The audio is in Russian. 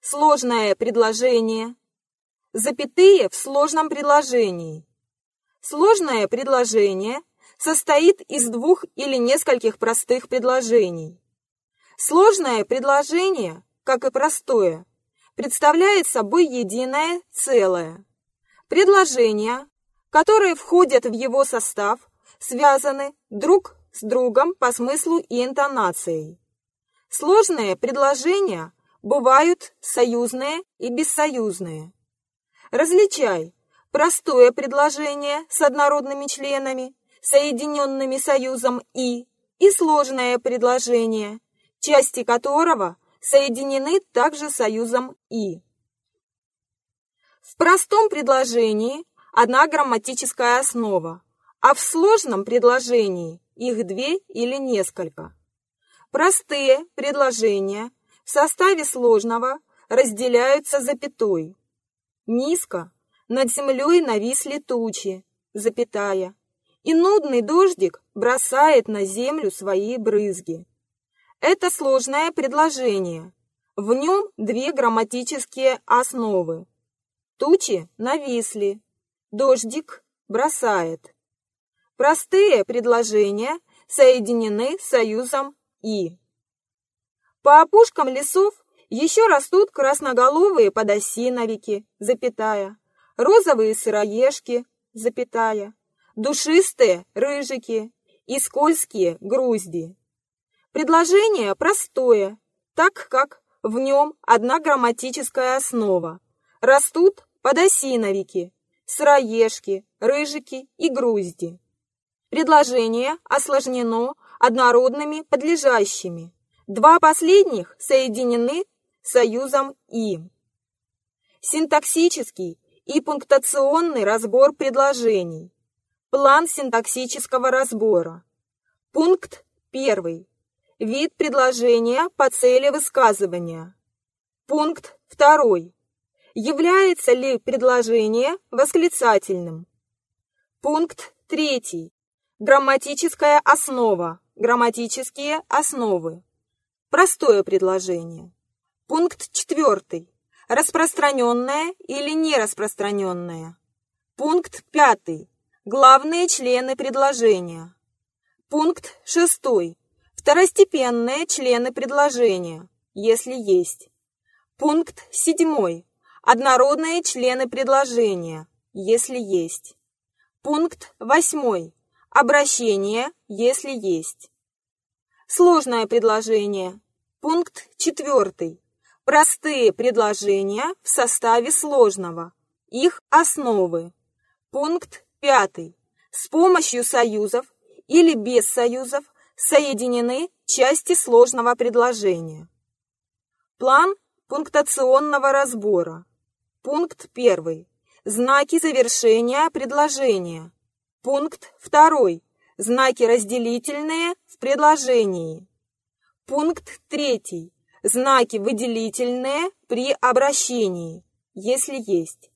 Сложное предложение. Запятые в сложном предложении. Сложное предложение состоит из двух или нескольких простых предложений. Сложное предложение, как и простое, представляет собой единое целое. Предложения, которые входят в его состав, связаны друг с другом по смыслу и интонацией. Сложные предложения бывают союзные и бессоюзные. Различай простое предложение с однородными членами, соединенными союзом «и», и сложное предложение, части которого соединены также союзом «и». В простом предложении одна грамматическая основа, а в сложном предложении их две или несколько. Простые предложения в составе сложного разделяются запятой. Низко над землей нависли тучи, запятая, и нудный дождик бросает на землю свои брызги. Это сложное предложение. В нем две грамматические основы. Тучи нависли, дождик бросает. Простые предложения соединены союзом «и». По опушкам лесов еще растут красноголовые подосиновики, запятая, розовые сыроежки, запятая, душистые рыжики и скользкие грузди. Предложение простое, так как в нем одна грамматическая основа. Растут подосиновики, сыроежки, рыжики и грузди. Предложение осложнено однородными подлежащими. Два последних соединены союзом «и». Синтаксический и пунктуационный разбор предложений. План синтаксического разбора. Пункт 1. Вид предложения по цели высказывания. Пункт 2. Является ли предложение восклицательным? Пункт 3. Грамматическая основа. Грамматические основы. Простое предложение. Пункт 4. Распространенное или нераспространенное. Пункт 5. Главные члены предложения. Пункт 6. Второстепенные члены предложения, если есть. Пункт 7. Однородные члены предложения, если есть. Пункт 8. Обращение, если есть. Сложное предложение. Пункт 4. Простые предложения в составе сложного. Их основы. Пункт 5. С помощью союзов или без союзов соединены части сложного предложения. План пунктуационного разбора. Пункт 1. Знаки завершения предложения. Пункт 2. Знаки разделительные в предложении. Пункт 3. Знаки выделительные при обращении, если есть.